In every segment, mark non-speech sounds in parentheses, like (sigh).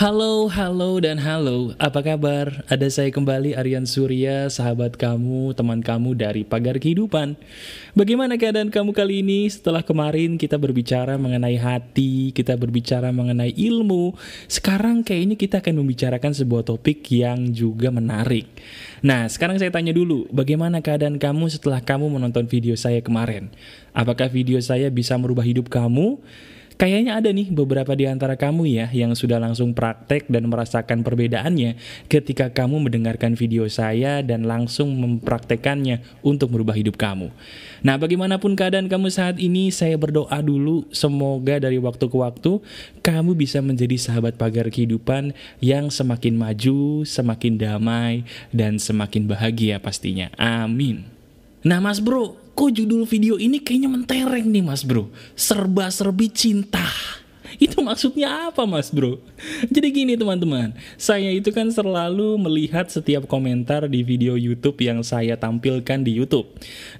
Halo, halo, dan halo. Apa kabar? Ada saya kembali Aryan Surya, sahabat kamu, teman kamu dari Pagar Kehidupan. Bagaimana keadaan kamu kali ini? Setelah kemarin kita berbicara mengenai hati, kita berbicara mengenai ilmu. Sekarang kayaknya kita akan membicarakan sebuah topik yang juga menarik. Nah, sekarang saya tanya dulu, bagaimana keadaan kamu setelah kamu menonton video saya kemarin? Apakah video saya bisa merubah hidup kamu? Kayaknya ada nih beberapa di antara kamu ya yang sudah langsung praktek dan merasakan perbedaannya ketika kamu mendengarkan video saya dan langsung mempraktekannya untuk merubah hidup kamu. Nah, bagaimanapun keadaan kamu saat ini, saya berdoa dulu semoga dari waktu ke waktu kamu bisa menjadi sahabat pagar kehidupan yang semakin maju, semakin damai, dan semakin bahagia pastinya. Amin. Nah mas bro, kok judul video ini kayaknya mentereng nih mas bro. Serba-serbi cinta (laughs) itu maksudnya apa mas bro? Jadi gini teman-teman, saya itu kan selalu melihat setiap komentar di video YouTube yang saya tampilkan di YouTube.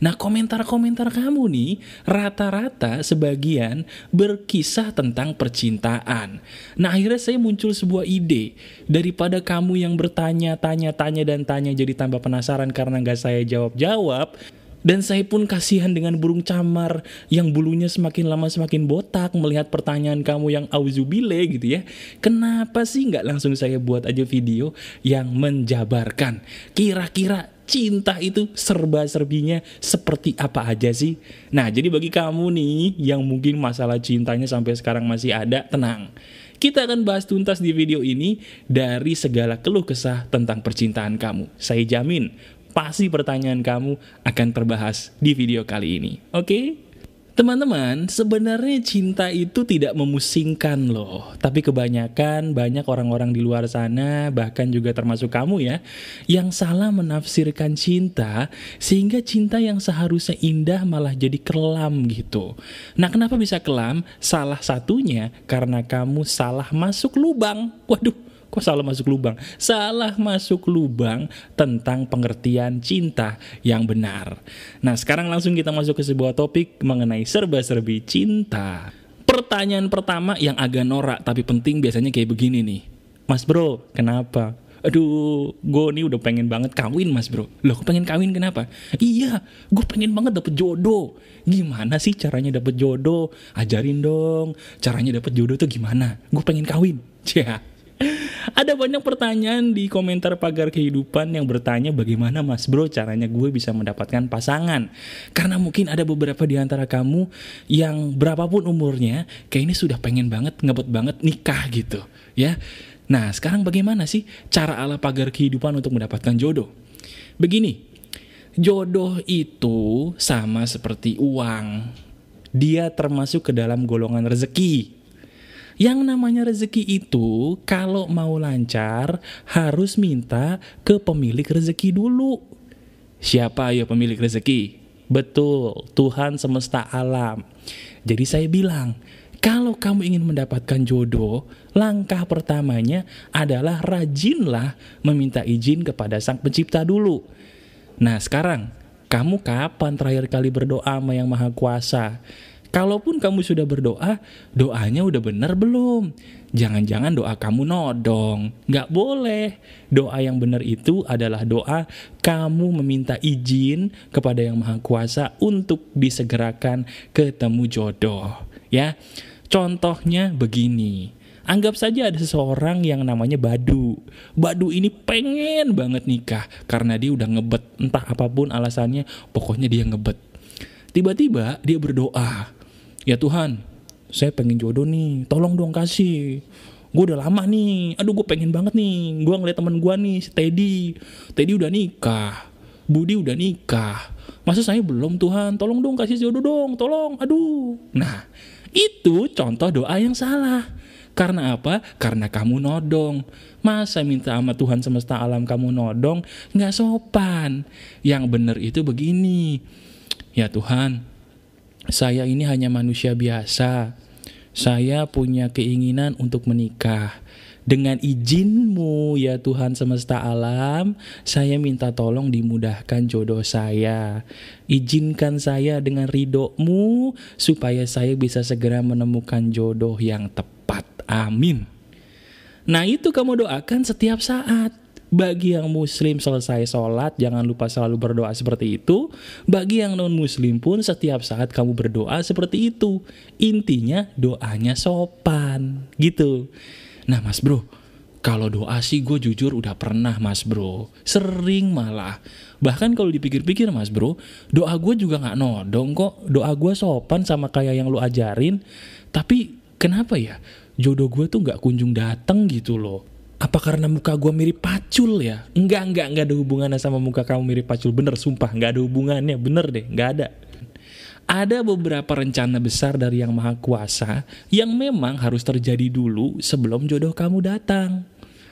Nah komentar-komentar kamu nih, rata-rata sebagian berkisah tentang percintaan. Nah akhirnya saya muncul sebuah ide, daripada kamu yang bertanya, tanya, tanya, dan tanya jadi tambah penasaran karena nggak saya jawab-jawab, dan saya pun kasihan dengan burung camar yang bulunya semakin lama semakin botak melihat pertanyaan kamu yang auzubile gitu ya. Kenapa sih nggak langsung saya buat aja video yang menjabarkan? Kira-kira cinta itu serba-serbinya seperti apa aja sih? Nah, jadi bagi kamu nih yang mungkin masalah cintanya sampai sekarang masih ada, tenang. Kita akan bahas tuntas di video ini dari segala keluh kesah tentang percintaan kamu. Saya jamin pasti pertanyaan kamu akan terbahas di video kali ini. Oke? Okay? Teman-teman, sebenarnya cinta itu tidak memusingkan loh. Tapi kebanyakan banyak orang-orang di luar sana, bahkan juga termasuk kamu ya, yang salah menafsirkan cinta sehingga cinta yang seharusnya indah malah jadi kelam gitu. Nah, kenapa bisa kelam? Salah satunya karena kamu salah masuk lubang. Waduh, Kok salah masuk lubang? Salah masuk lubang tentang pengertian cinta yang benar. Nah, sekarang langsung kita masuk ke sebuah topik mengenai serba-serbi cinta. Pertanyaan pertama yang agak norak tapi penting biasanya kayak begini nih. Mas bro, kenapa? Aduh, gue nih udah pengen banget kawin mas bro Loh, gue pengen kawin kenapa? Iya, gue pengen banget dapet jodoh Gimana sih caranya dapet jodoh? Ajarin dong, caranya dapet jodoh tuh gimana? Gue pengen kawin Ya, ada banyak pertanyaan di komentar pagar kehidupan yang bertanya bagaimana mas bro caranya gue bisa mendapatkan pasangan. Karena mungkin ada beberapa di antara kamu yang berapapun umurnya kayak ini sudah pengen banget, ngebet banget nikah gitu ya. Nah sekarang bagaimana sih cara ala pagar kehidupan untuk mendapatkan jodoh? Begini, jodoh itu sama seperti uang. Dia termasuk ke dalam golongan rezeki yang namanya rezeki itu kalau mau lancar harus minta ke pemilik rezeki dulu. Siapa ya pemilik rezeki? Betul, Tuhan semesta alam. Jadi saya bilang, kalau kamu ingin mendapatkan jodoh, langkah pertamanya adalah rajinlah meminta izin kepada Sang Pencipta dulu. Nah sekarang, kamu kapan terakhir kali berdoa sama Yang Maha Kuasa? Kalaupun kamu sudah berdoa, doanya udah benar belum? Jangan-jangan doa kamu nodong. Nggak boleh. Doa yang benar itu adalah doa kamu meminta izin kepada Yang Maha Kuasa untuk disegerakan ketemu jodoh. Ya, contohnya begini. Anggap saja ada seseorang yang namanya Badu. Badu ini pengen banget nikah karena dia udah ngebet. Entah apa pun alasannya, pokoknya dia ngebet. Tiba-tiba dia berdoa, ya Tuhan saya pengen jodoh nih. Tolong dong kasih. Gue udah lama nih. Aduh gue pengen banget nih. Gue ngeliat temen gue nih Teddy. Teddy udah nikah. Budi udah nikah. Masa saya belum Tuhan? Tolong dong kasih jodoh dong. Tolong. Aduh. Nah itu contoh doa yang salah. Karena apa? Karena kamu nodong. Masa minta sama Tuhan semesta alam kamu nodong? Nggak sopan. Yang benar itu begini. Ya Tuhan, saya ini hanya manusia biasa. Saya punya keinginan untuk menikah. Dengan izinmu ya Tuhan semesta alam, saya minta tolong dimudahkan jodoh saya. Izinkan saya dengan ridhomu supaya saya bisa segera menemukan jodoh yang tepat. Amin. Nah itu kamu doakan setiap saat. Bagi yang muslim selesai sholat, jangan lupa selalu berdoa seperti itu. Bagi yang non-muslim pun setiap saat kamu berdoa seperti itu. Intinya doanya sopan, gitu. Nah mas bro, kalau doa sih gue jujur udah pernah mas bro. Sering malah. Bahkan kalau dipikir-pikir mas bro, doa gue juga gak nodong kok. Doa gue sopan sama kayak yang lu ajarin. Tapi kenapa ya jodoh gue tuh gak kunjung dateng gitu loh apa karena muka gue mirip pacul ya? Enggak, enggak, enggak ada hubungannya sama muka kamu mirip pacul. Bener, sumpah, enggak ada hubungannya. Bener deh, enggak ada. Ada beberapa rencana besar dari Yang Maha Kuasa yang memang harus terjadi dulu sebelum jodoh kamu datang.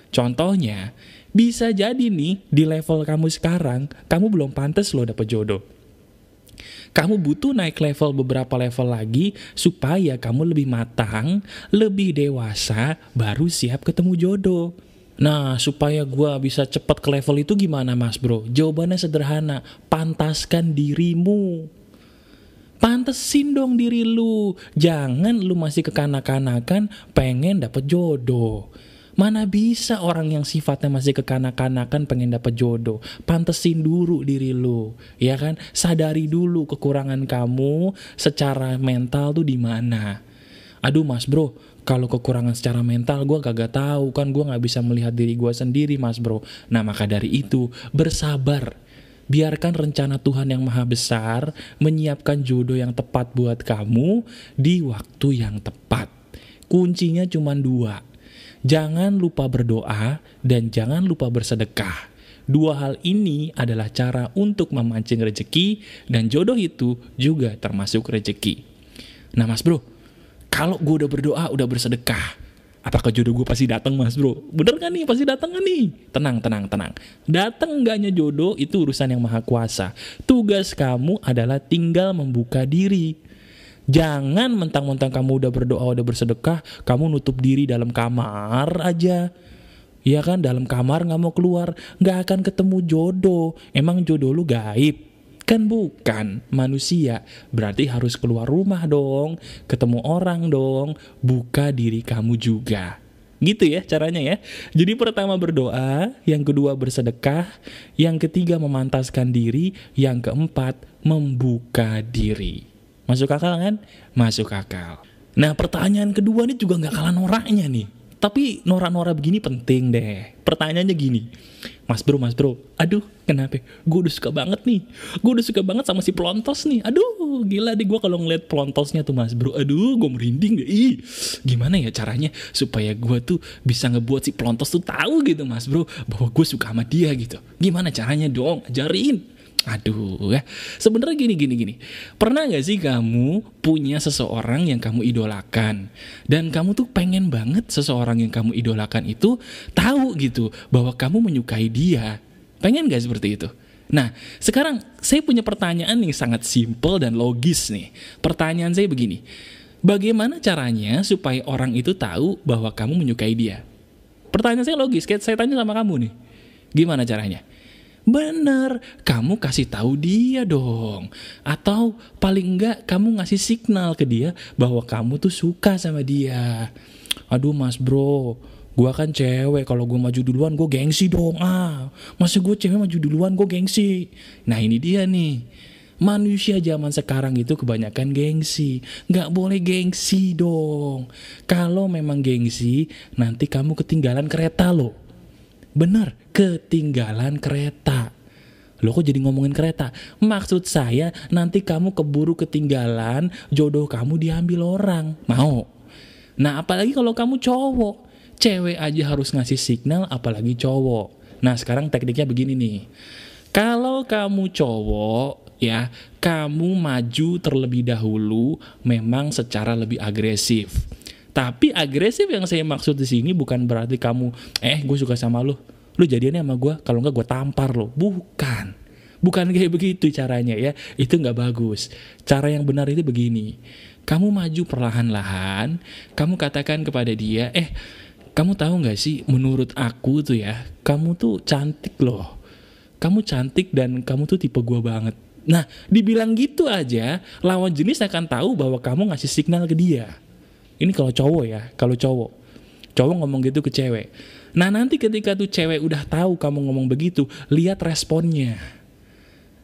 Contohnya, bisa jadi nih di level kamu sekarang, kamu belum pantas loh dapet jodoh. Kamu butuh naik level beberapa level lagi supaya kamu lebih matang, lebih dewasa, baru siap ketemu jodoh. Nah, supaya gue bisa cepat ke level itu gimana mas bro? Jawabannya sederhana, pantaskan dirimu. Pantesin dong diri lu. Jangan lu masih kekanak-kanakan pengen dapet jodoh. Mana bisa orang yang sifatnya masih kekanak-kanakan pengen dapet jodoh. Pantesin dulu diri lu, ya kan? Sadari dulu kekurangan kamu secara mental tuh di mana. Aduh mas bro, kalau kekurangan secara mental gue kagak tahu kan gue nggak bisa melihat diri gue sendiri mas bro. Nah maka dari itu bersabar. Biarkan rencana Tuhan yang maha besar menyiapkan jodoh yang tepat buat kamu di waktu yang tepat. Kuncinya cuma dua Jangan lupa berdoa dan jangan lupa bersedekah. Dua hal ini adalah cara untuk memancing rejeki dan jodoh itu juga termasuk rejeki. Nah mas bro, kalau gue udah berdoa, udah bersedekah, apakah jodoh gue pasti datang mas bro? Bener kan nih? Pasti datang kan nih? Tenang, tenang, tenang. Datang enggaknya jodoh itu urusan yang maha kuasa. Tugas kamu adalah tinggal membuka diri Jangan mentang-mentang kamu udah berdoa, udah bersedekah, kamu nutup diri dalam kamar aja. Iya kan, dalam kamar nggak mau keluar, nggak akan ketemu jodoh. Emang jodoh lu gaib? Kan bukan manusia, berarti harus keluar rumah dong, ketemu orang dong, buka diri kamu juga. Gitu ya caranya ya. Jadi pertama berdoa, yang kedua bersedekah, yang ketiga memantaskan diri, yang keempat membuka diri. Masuk akal kan? Masuk akal. Nah pertanyaan kedua ini juga nggak kalah noraknya nih. Tapi norak-norak begini penting deh. Pertanyaannya gini, Mas bro, mas bro, aduh kenapa? Gue udah suka banget nih. Gue udah suka banget sama si pelontos nih. Aduh gila deh gue kalau ngeliat pelontosnya tuh mas bro. Aduh gue merinding deh. Ih, gimana ya caranya supaya gue tuh bisa ngebuat si pelontos tuh tahu gitu mas bro. Bahwa gue suka sama dia gitu. Gimana caranya dong? Ajarin. Aduh ya, sebenarnya gini gini gini. Pernah gak sih kamu punya seseorang yang kamu idolakan dan kamu tuh pengen banget seseorang yang kamu idolakan itu tahu gitu bahwa kamu menyukai dia. Pengen gak seperti itu? Nah, sekarang saya punya pertanyaan yang sangat simple dan logis nih. Pertanyaan saya begini. Bagaimana caranya supaya orang itu tahu bahwa kamu menyukai dia? Pertanyaan saya logis, kayak saya tanya sama kamu nih. Gimana caranya? Bener, kamu kasih tahu dia dong. Atau paling enggak kamu ngasih signal ke dia bahwa kamu tuh suka sama dia. Aduh mas bro, gua kan cewek kalau gue maju duluan gue gengsi dong. Ah masa gue cewek maju duluan gue gengsi? Nah ini dia nih. Manusia zaman sekarang itu kebanyakan gengsi. Nggak boleh gengsi dong. Kalau memang gengsi nanti kamu ketinggalan kereta loh bener ketinggalan kereta. Lo kok jadi ngomongin kereta? Maksud saya nanti kamu keburu ketinggalan, jodoh kamu diambil orang. Mau? Nah apalagi kalau kamu cowok. Cewek aja harus ngasih signal apalagi cowok. Nah sekarang tekniknya begini nih. Kalau kamu cowok ya, kamu maju terlebih dahulu memang secara lebih agresif. Tapi agresif yang saya maksud di sini bukan berarti kamu, eh gue suka sama lo, lu jadiannya sama gue kalau nggak gue tampar lo bukan. Bukan kayak begitu caranya ya. Itu nggak bagus. Cara yang benar itu begini. Kamu maju perlahan-lahan kamu katakan kepada dia eh kamu tahu nggak sih menurut aku tuh ya kamu tuh cantik loh. Kamu cantik dan kamu tuh tipe gue banget. Nah dibilang gitu aja lawan jenis akan tahu bahwa kamu ngasih signal ke dia ini kalau cowok ya kalau cowok Cowok ngomong gitu ke cewek. Nah nanti ketika tuh cewek udah tahu kamu ngomong begitu, lihat responnya.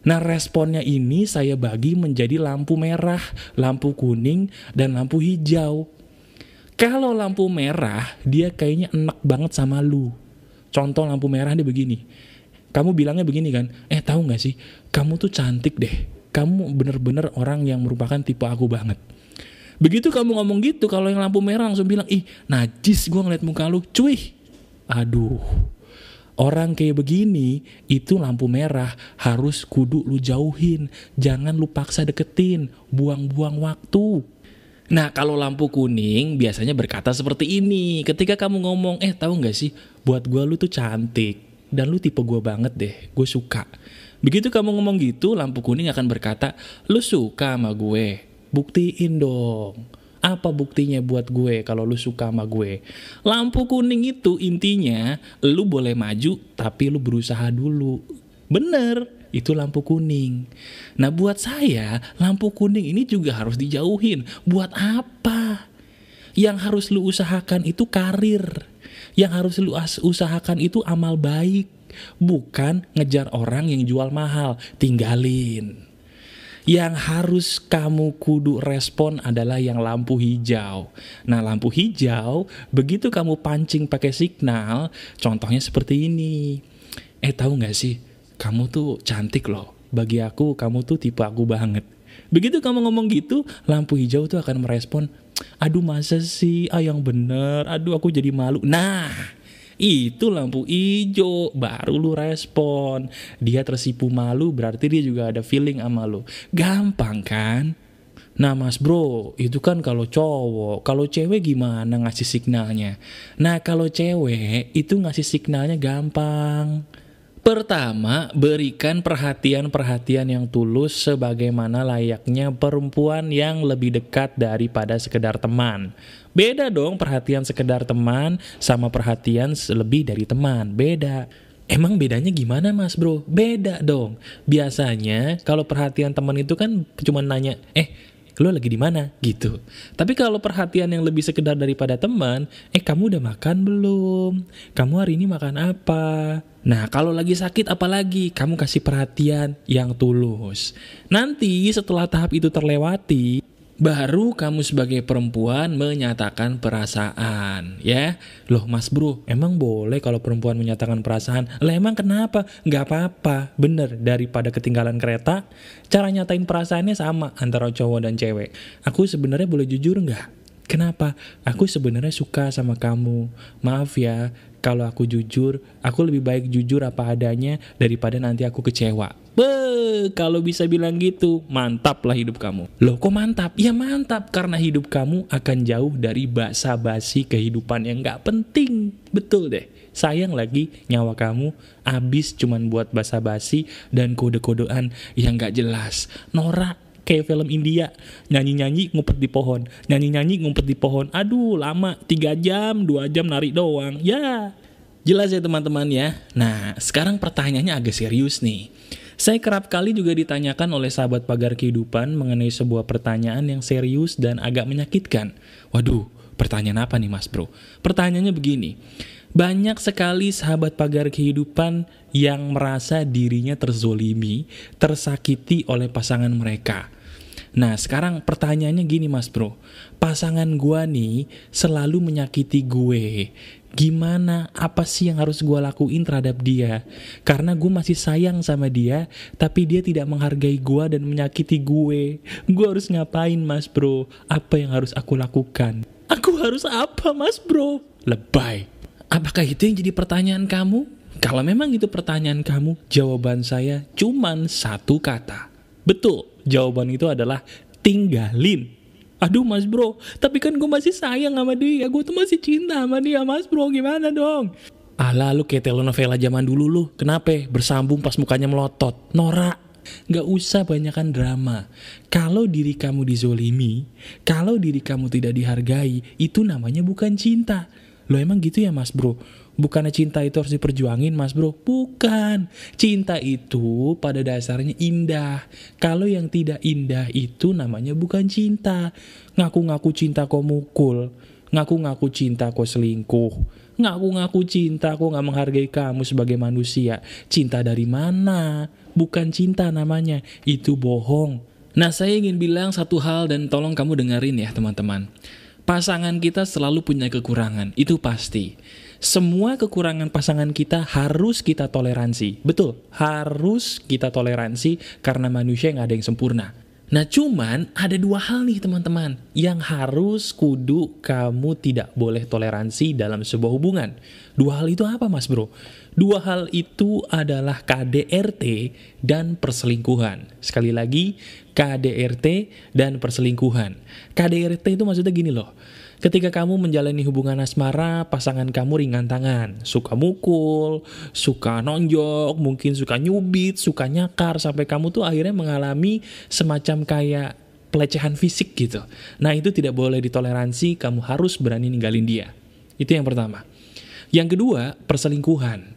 Nah responnya ini saya bagi menjadi lampu merah, lampu kuning, dan lampu hijau. Kalau lampu merah, dia kayaknya enak banget sama lu. Contoh lampu merah dia begini. Kamu bilangnya begini kan, eh tahu gak sih, kamu tuh cantik deh. Kamu bener-bener orang yang merupakan tipe aku banget. Begitu kamu ngomong gitu, kalau yang lampu merah langsung bilang, ih najis gue ngeliat muka lu, cuy. Aduh, orang kayak begini, itu lampu merah harus kudu lu jauhin. Jangan lu paksa deketin, buang-buang waktu. Nah, kalau lampu kuning biasanya berkata seperti ini. Ketika kamu ngomong, eh tahu nggak sih, buat gue lu tuh cantik. Dan lu tipe gue banget deh, gue suka. Begitu kamu ngomong gitu, lampu kuning akan berkata, lu suka sama gue. Buktiin dong. Apa buktinya buat gue kalau lu suka sama gue? Lampu kuning itu intinya, lu boleh maju, tapi lu berusaha dulu. Bener itu lampu kuning. Nah buat saya, lampu kuning ini juga harus dijauhin. Buat apa? Yang harus lu usahakan itu karir. Yang harus lu usahakan itu amal baik. Bukan ngejar orang yang jual mahal. Tinggalin. Yang harus kamu kudu respon adalah yang lampu hijau. Nah, lampu hijau, begitu kamu pancing pakai signal, contohnya seperti ini. Eh, tahu nggak sih? kamu tuh cantik loh. Bagi aku, kamu tuh tipe aku banget. Begitu kamu ngomong gitu, lampu hijau tuh akan merespon, aduh masa sih, ah yang bener, aduh aku jadi malu. Nah, itu lampu hijau, baru lu respon. Dia tersipu malu, berarti dia juga ada feeling sama lu. Gampang kan? Nah mas bro, itu kan kalau cowok, kalau cewek gimana ngasih signalnya? Nah kalau cewek, itu ngasih signalnya gampang. Pertama, berikan perhatian-perhatian yang tulus sebagaimana layaknya perempuan yang lebih dekat daripada sekedar teman. Beda dong perhatian sekedar teman sama perhatian lebih dari teman, beda. Emang bedanya gimana mas bro? Beda dong. Biasanya kalau perhatian teman itu kan cuma nanya, eh lo lagi di mana gitu. Tapi kalau perhatian yang lebih sekedar daripada teman, eh kamu udah makan belum? Kamu hari ini makan apa? Nah, kalau lagi sakit apalagi kamu kasih perhatian yang tulus. Nanti setelah tahap itu terlewati, baru kamu sebagai perempuan menyatakan perasaan ya? Loh mas bro emang boleh kalau perempuan menyatakan perasaan? Lah emang kenapa? Nggak apa-apa. Bener daripada ketinggalan kereta cara nyatain perasaannya sama antara cowok dan cewek. Aku sebenarnya boleh jujur nggak? Kenapa? Aku sebenarnya suka sama kamu. Maaf ya, kalau aku jujur, aku lebih baik jujur apa adanya daripada nanti aku kecewa. Be, kalau bisa bilang gitu, mantap lah hidup kamu. Loh kok mantap? Ya mantap, karena hidup kamu akan jauh dari basa-basi kehidupan yang gak penting. Betul deh, sayang lagi nyawa kamu abis cuman buat basa-basi dan kode-kodean yang gak jelas. Norak, kayak film India. Nyanyi-nyanyi ngumpet di pohon. Nyanyi-nyanyi ngumpet di pohon. Aduh lama. Tiga jam dua jam narik doang. Ya. Jelas ya teman-teman ya. Nah sekarang pertanyaannya agak serius nih. Saya kerap kali juga ditanyakan oleh sahabat pagar kehidupan mengenai sebuah pertanyaan yang serius dan agak menyakitkan. Waduh, pertanyaan apa nih mas bro? Pertanyaannya begini, banyak sekali sahabat pagar kehidupan yang merasa dirinya terzolimi, tersakiti oleh pasangan mereka. Nah sekarang pertanyaannya gini mas bro. Pasangan gue nih selalu menyakiti gue. Gimana, apa sih yang harus gue lakuin terhadap dia? Karena gue masih sayang sama dia Tapi dia tidak menghargai gue dan menyakiti gue. Gue harus ngapain mas bro? Apa yang harus aku lakukan? Aku harus apa mas bro? Lebay Apakah itu yang jadi pertanyaan kamu? Kalau memang itu pertanyaan kamu, jawaban saya cuman satu kata. Betul, jawaban itu adalah tinggalin. Aduh mas bro, tapi kan gue masih sayang sama dia, gue tuh masih cinta sama dia mas bro, gimana dong? Alah lu kayak telenovela zaman dulu lu, kenapa? Bersambung pas mukanya melotot, norak. Gak usah banyakkan drama. Kalau diri kamu dizolimi, kalau diri kamu tidak dihargai, itu namanya bukan cinta. Lo emang gitu ya mas bro? Bukannya cinta itu harus diperjuangin mas bro? Bukan. Cinta itu pada dasarnya indah. Kalau yang tidak indah itu namanya bukan cinta. Ngaku-ngaku cinta kok mukul. Ngaku-ngaku cinta kok selingkuh. Ngaku-ngaku cinta kok gak menghargai kamu sebagai manusia. Cinta dari mana? Bukan cinta namanya. Itu bohong. Nah saya ingin bilang satu hal dan tolong kamu dengerin ya teman-teman. Pasangan kita selalu punya kekurangan, itu pasti. Semua kekurangan pasangan kita harus kita toleransi. Betul, harus kita toleransi karena manusia yang ada yang sempurna. Nah cuman ada dua hal nih teman-teman yang harus kudu kamu tidak boleh toleransi dalam sebuah hubungan. Dua hal itu apa mas bro? Dua hal itu adalah KDRT dan perselingkuhan. Sekali lagi, KDRT dan perselingkuhan. KDRT itu maksudnya gini loh. Ketika kamu menjalani hubungan asmara, pasangan kamu ringan tangan, suka mukul, suka nonjok, mungkin suka nyubit, suka nyakar, sampai kamu tuh akhirnya mengalami semacam kayak pelecehan fisik gitu. Nah itu tidak boleh ditoleransi, kamu harus berani ninggalin dia. Itu yang pertama. Yang kedua, perselingkuhan.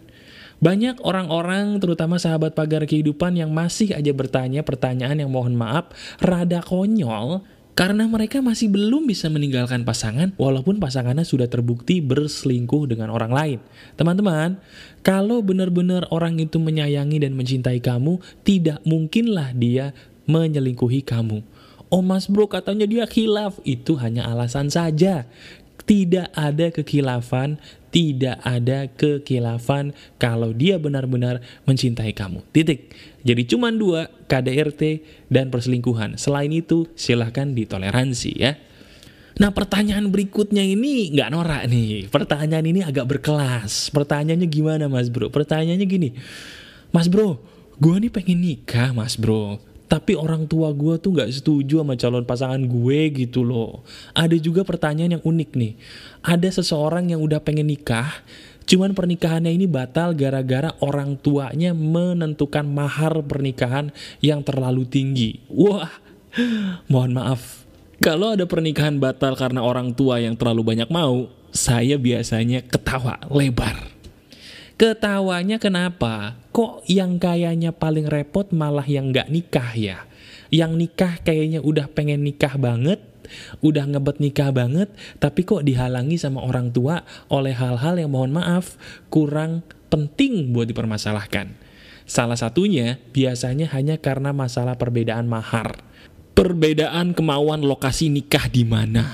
Banyak orang-orang, terutama sahabat pagar kehidupan yang masih aja bertanya pertanyaan yang mohon maaf, rada konyol, karena mereka masih belum bisa meninggalkan pasangan walaupun pasangannya sudah terbukti berselingkuh dengan orang lain. Teman-teman, kalau benar-benar orang itu menyayangi dan mencintai kamu, tidak mungkinlah dia menyelingkuhi kamu. Oh mas bro katanya dia khilaf, itu hanya alasan saja. Tidak ada kekhilafan tidak ada kekilafan kalau dia benar-benar mencintai kamu. Titik. Jadi cuma dua, KDRT dan perselingkuhan. Selain itu, silahkan ditoleransi ya. Nah pertanyaan berikutnya ini nggak norak nih. Pertanyaan ini agak berkelas. Pertanyaannya gimana mas bro? Pertanyaannya gini. Mas bro, gue nih pengen nikah mas bro tapi orang tua gue tuh gak setuju sama calon pasangan gue gitu loh. Ada juga pertanyaan yang unik nih. Ada seseorang yang udah pengen nikah, cuman pernikahannya ini batal gara-gara orang tuanya menentukan mahar pernikahan yang terlalu tinggi. Wah, mohon maaf. Kalau ada pernikahan batal karena orang tua yang terlalu banyak mau, saya biasanya ketawa lebar. Ketawanya kenapa? Kok yang kayaknya paling repot malah yang gak nikah ya? Yang nikah kayaknya udah pengen nikah banget, udah ngebet nikah banget, tapi kok dihalangi sama orang tua oleh hal-hal yang mohon maaf kurang penting buat dipermasalahkan. Salah satunya biasanya hanya karena masalah perbedaan mahar. Perbedaan kemauan lokasi nikah di mana?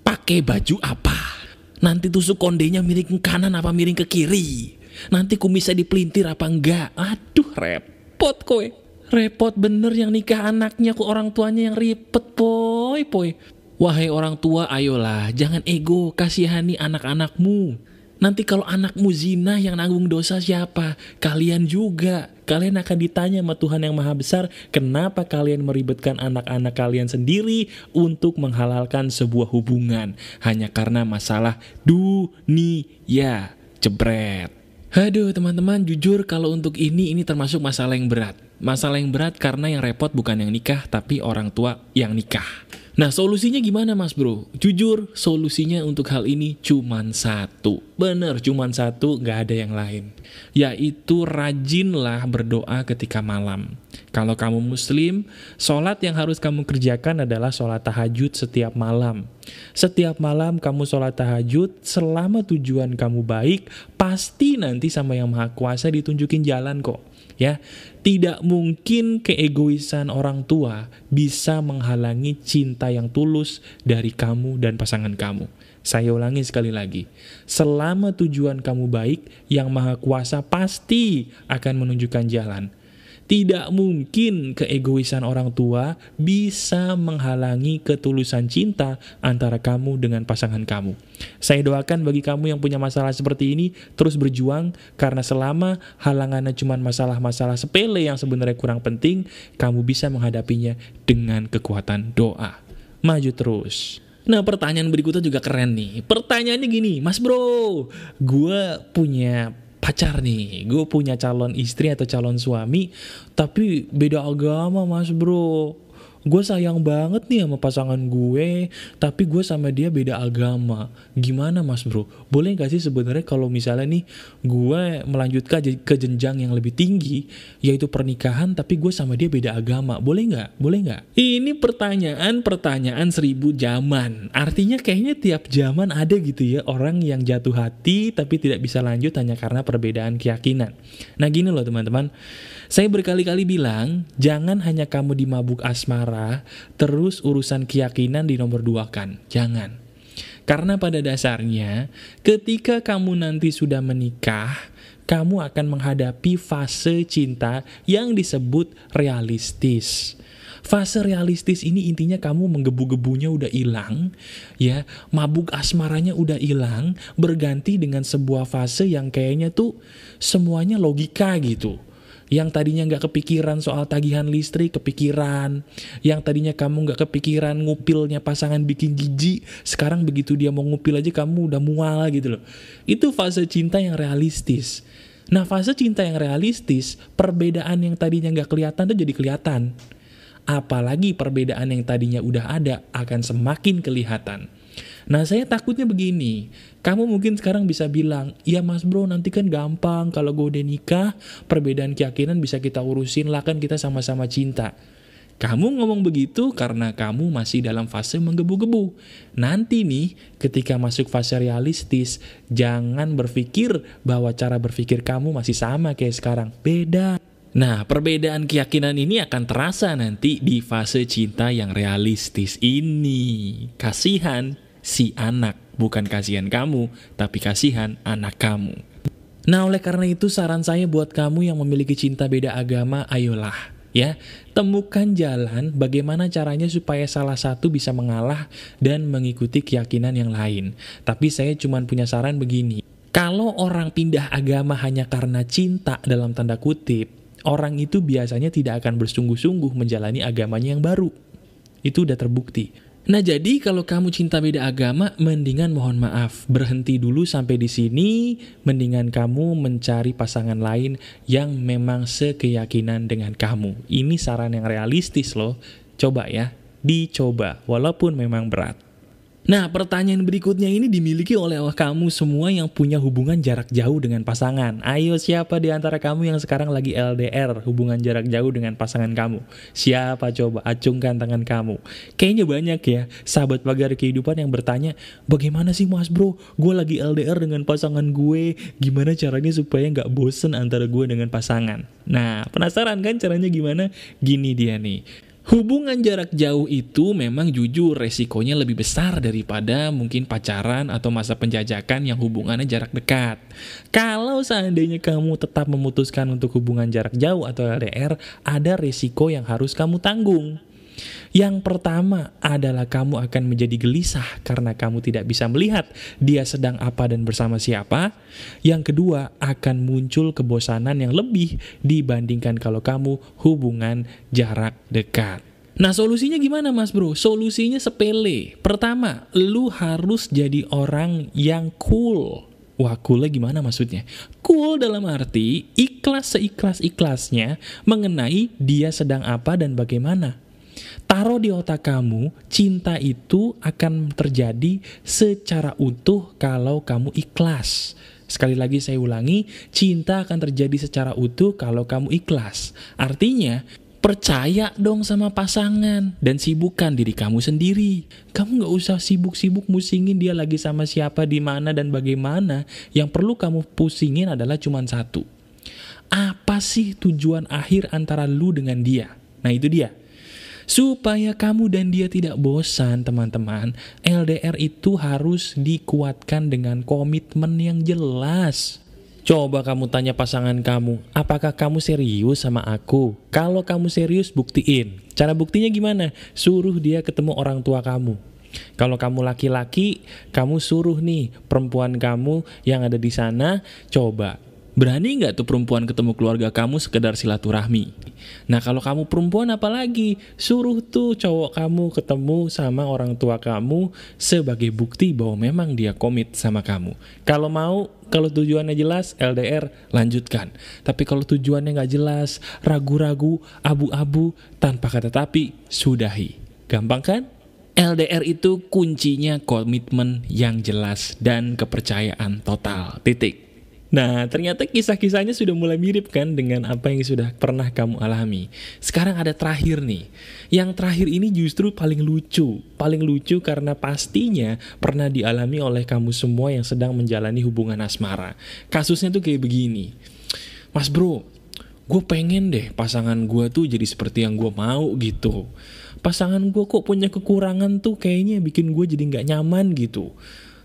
Pakai baju apa? Nanti tusuk kondenya miring ke kanan apa miring ke kiri? Nanti kumisnya dipelintir apa enggak? Aduh repot kowe. Repot bener yang nikah anaknya kok orang tuanya yang ribet poy poy. Wahai orang tua ayolah jangan ego kasihani anak-anakmu. Nanti kalau anakmu zina yang nanggung dosa siapa? Kalian juga. Kalian akan ditanya sama Tuhan yang Maha Besar, kenapa kalian meribetkan anak-anak kalian sendiri untuk menghalalkan sebuah hubungan hanya karena masalah dunia. Jebret. Aduh teman-teman jujur kalau untuk ini ini termasuk masalah yang berat. Masalah yang berat karena yang repot bukan yang nikah tapi orang tua yang nikah Nah solusinya gimana mas bro? Jujur solusinya untuk hal ini cuma satu. Bener cuma satu gak ada yang lain. Yaitu rajinlah berdoa ketika malam. Kalau kamu muslim, sholat yang harus kamu kerjakan adalah sholat tahajud setiap malam. Setiap malam kamu sholat tahajud selama tujuan kamu baik Pasti nanti sama yang maha kuasa ditunjukin jalan kok ya tidak mungkin keegoisan orang tua bisa menghalangi cinta yang tulus dari kamu dan pasangan kamu. Saya ulangi sekali lagi, selama tujuan kamu baik, yang Maha Kuasa pasti akan menunjukkan jalan. Tidak mungkin keegoisan orang tua bisa menghalangi ketulusan cinta antara kamu dengan pasangan kamu. Saya doakan bagi kamu yang punya masalah seperti ini, terus berjuang, karena selama halangannya cuma masalah-masalah sepele yang sebenarnya kurang penting, kamu bisa menghadapinya dengan kekuatan doa. Maju terus. Nah pertanyaan berikutnya juga keren nih Pertanyaannya gini Mas bro Gue punya pacar nih, gue punya calon istri atau calon suami, tapi beda agama mas bro. Gue sayang banget nih sama pasangan gue, tapi gue sama dia beda agama. Gimana mas bro? Boleh gak sih sebenarnya kalau misalnya nih gue melanjutkan ke jenjang yang lebih tinggi, yaitu pernikahan, tapi gue sama dia beda agama. Boleh nggak? Boleh nggak? Ini pertanyaan-pertanyaan seribu zaman. Artinya kayaknya tiap zaman ada gitu ya orang yang jatuh hati tapi tidak bisa lanjut hanya karena perbedaan keyakinan. Nah gini loh teman-teman, saya berkali-kali bilang, jangan hanya kamu dimabuk asmara, terus urusan keyakinan di nomor dua kan. Jangan. Karena pada dasarnya, ketika kamu nanti sudah menikah, kamu akan menghadapi fase cinta yang disebut realistis. Fase realistis ini intinya kamu menggebu-gebunya udah hilang, ya, mabuk asmaranya udah hilang, berganti dengan sebuah fase yang kayaknya tuh semuanya logika gitu yang tadinya nggak kepikiran soal tagihan listrik, kepikiran. Yang tadinya kamu nggak kepikiran ngupilnya pasangan bikin gigi, sekarang begitu dia mau ngupil aja kamu udah mual gitu loh. Itu fase cinta yang realistis. Nah fase cinta yang realistis, perbedaan yang tadinya nggak kelihatan tuh jadi kelihatan. Apalagi perbedaan yang tadinya udah ada akan semakin kelihatan. Nah saya takutnya begini, kamu mungkin sekarang bisa bilang, ya mas bro nanti kan gampang kalau gue udah nikah, perbedaan keyakinan bisa kita urusin lah kan kita sama-sama cinta. Kamu ngomong begitu karena kamu masih dalam fase menggebu-gebu. Nanti nih, ketika masuk fase realistis, jangan berpikir bahwa cara berpikir kamu masih sama kayak sekarang. Beda. Nah, perbedaan keyakinan ini akan terasa nanti di fase cinta yang realistis ini. Kasihan si anak, bukan kasihan kamu, tapi kasihan anak kamu. Nah, oleh karena itu saran saya buat kamu yang memiliki cinta beda agama, ayolah ya, temukan jalan bagaimana caranya supaya salah satu bisa mengalah dan mengikuti keyakinan yang lain. Tapi saya cuma punya saran begini. Kalau orang pindah agama hanya karena cinta dalam tanda kutip, orang itu biasanya tidak akan bersungguh-sungguh menjalani agamanya yang baru. Itu udah terbukti. Nah jadi kalau kamu cinta beda agama, mendingan mohon maaf, berhenti dulu sampai di sini, mendingan kamu mencari pasangan lain yang memang sekeyakinan dengan kamu. Ini saran yang realistis loh, coba ya, dicoba, walaupun memang berat. Nah, pertanyaan berikutnya ini dimiliki oleh kamu semua yang punya hubungan jarak jauh dengan pasangan. Ayo, siapa di antara kamu yang sekarang lagi LDR, hubungan jarak jauh dengan pasangan kamu? Siapa coba? Acungkan tangan kamu. Kayaknya banyak ya, sahabat pagar kehidupan yang bertanya, bagaimana sih mas bro, gue lagi LDR dengan pasangan gue, gimana caranya supaya nggak bosen antara gue dengan pasangan? Nah, penasaran kan caranya gimana? Gini dia nih. Hubungan jarak jauh itu memang jujur resikonya lebih besar daripada mungkin pacaran atau masa penjajakan yang hubungannya jarak dekat. Kalau seandainya kamu tetap memutuskan untuk hubungan jarak jauh atau LDR, ada resiko yang harus kamu tanggung. Yang pertama adalah kamu akan menjadi gelisah karena kamu tidak bisa melihat dia sedang apa dan bersama siapa. Yang kedua akan muncul kebosanan yang lebih dibandingkan kalau kamu hubungan jarak dekat. Nah solusinya gimana mas bro? Solusinya sepele. Pertama, lu harus jadi orang yang cool. Wah coolnya gimana maksudnya? Cool dalam arti ikhlas seikhlas-ikhlasnya mengenai dia sedang apa dan bagaimana. Taruh di otak kamu, cinta itu akan terjadi secara utuh kalau kamu ikhlas. Sekali lagi saya ulangi, cinta akan terjadi secara utuh kalau kamu ikhlas. Artinya, percaya dong sama pasangan dan sibukkan diri kamu sendiri. Kamu gak usah sibuk-sibuk musingin dia lagi sama siapa, di mana dan bagaimana. Yang perlu kamu pusingin adalah cuma satu. Apa sih tujuan akhir antara lu dengan dia? Nah itu dia. Supaya kamu dan dia tidak bosan teman-teman, LDR itu harus dikuatkan dengan komitmen yang jelas. Coba kamu tanya pasangan kamu, apakah kamu serius sama aku? Kalau kamu serius, buktiin. Cara buktinya gimana? Suruh dia ketemu orang tua kamu. Kalau kamu laki-laki, kamu suruh nih perempuan kamu yang ada di sana, coba Berani nggak tuh perempuan ketemu keluarga kamu sekedar silaturahmi? Nah kalau kamu perempuan apalagi suruh tuh cowok kamu ketemu sama orang tua kamu sebagai bukti bahwa memang dia komit sama kamu. Kalau mau, kalau tujuannya jelas, LDR lanjutkan. Tapi kalau tujuannya nggak jelas, ragu-ragu, abu-abu, tanpa kata tapi, sudahi. Gampang kan? LDR itu kuncinya komitmen yang jelas dan kepercayaan total. Titik. Nah, ternyata kisah-kisahnya sudah mulai mirip kan dengan apa yang sudah pernah kamu alami. Sekarang ada terakhir nih. Yang terakhir ini justru paling lucu. Paling lucu karena pastinya pernah dialami oleh kamu semua yang sedang menjalani hubungan asmara. Kasusnya tuh kayak begini. Mas bro, gue pengen deh pasangan gue tuh jadi seperti yang gue mau gitu. Pasangan gue kok punya kekurangan tuh kayaknya bikin gue jadi gak nyaman gitu.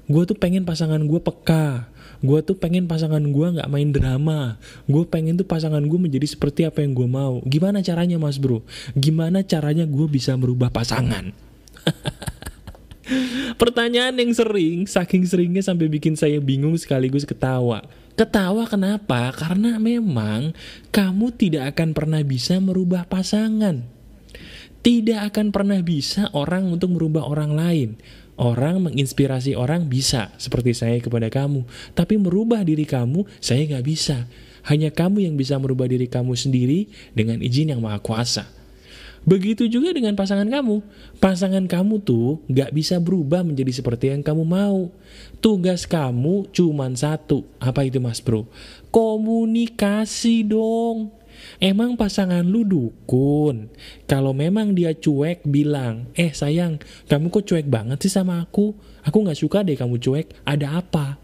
Gue tuh pengen pasangan gue peka gue tuh pengen pasangan gue nggak main drama gue pengen tuh pasangan gue menjadi seperti apa yang gue mau gimana caranya mas bro gimana caranya gue bisa merubah pasangan (laughs) Pertanyaan yang sering, saking seringnya sampai bikin saya bingung sekaligus ketawa. Ketawa kenapa? Karena memang kamu tidak akan pernah bisa merubah pasangan. Tidak akan pernah bisa orang untuk merubah orang lain. Orang menginspirasi orang bisa, seperti saya kepada kamu. Tapi merubah diri kamu, saya nggak bisa. Hanya kamu yang bisa merubah diri kamu sendiri dengan izin yang maha kuasa. Begitu juga dengan pasangan kamu. Pasangan kamu tuh nggak bisa berubah menjadi seperti yang kamu mau. Tugas kamu cuma satu. Apa itu mas bro? Komunikasi dong. Emang pasangan lu dukun? Kalau memang dia cuek, bilang, eh sayang, kamu kok cuek banget sih sama aku? Aku gak suka deh kamu cuek, ada apa?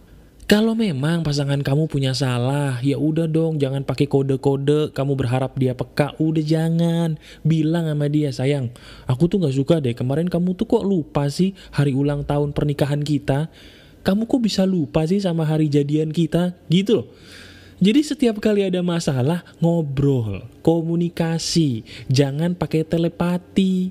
Kalau memang pasangan kamu punya salah, ya udah dong, jangan pakai kode-kode. Kamu berharap dia peka, udah jangan. Bilang sama dia, sayang, aku tuh gak suka deh. Kemarin kamu tuh kok lupa sih hari ulang tahun pernikahan kita? Kamu kok bisa lupa sih sama hari jadian kita? Gitu loh. Jadi setiap kali ada masalah, ngobrol, komunikasi, jangan pakai telepati.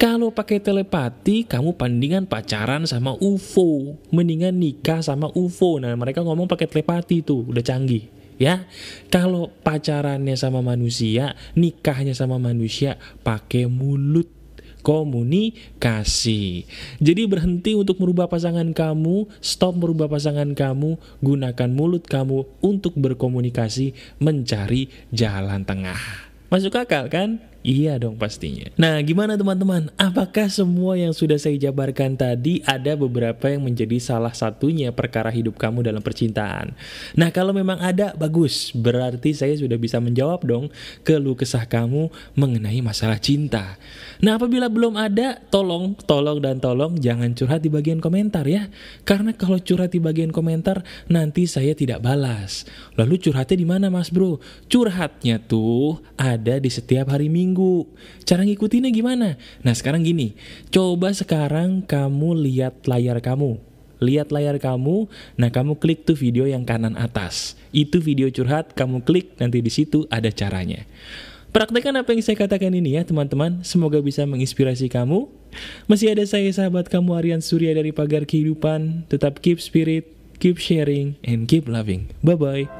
Kalau pakai telepati, kamu pandingan pacaran sama UFO, mendingan nikah sama UFO. Nah, mereka ngomong pakai telepati tuh, udah canggih ya. Kalau pacarannya sama manusia, nikahnya sama manusia pakai mulut komunikasi. Jadi berhenti untuk merubah pasangan kamu, stop merubah pasangan kamu, gunakan mulut kamu untuk berkomunikasi mencari jalan tengah. Masuk akal kan? Iya dong pastinya. Nah gimana teman-teman? Apakah semua yang sudah saya jabarkan tadi ada beberapa yang menjadi salah satunya perkara hidup kamu dalam percintaan? Nah kalau memang ada, bagus. Berarti saya sudah bisa menjawab dong keluh kesah kamu mengenai masalah cinta. Nah apabila belum ada, tolong, tolong dan tolong jangan curhat di bagian komentar ya. Karena kalau curhat di bagian komentar nanti saya tidak balas. Lalu curhatnya di mana mas bro? Curhatnya tuh ada di setiap hari minggu minggu. Cara ngikutinnya gimana? Nah sekarang gini, coba sekarang kamu lihat layar kamu. Lihat layar kamu, nah kamu klik tuh video yang kanan atas. Itu video curhat, kamu klik, nanti di situ ada caranya. Praktekkan apa yang saya katakan ini ya teman-teman, semoga bisa menginspirasi kamu. Masih ada saya sahabat kamu Aryan Surya dari Pagar Kehidupan, tetap keep spirit, keep sharing, and keep loving. Bye-bye.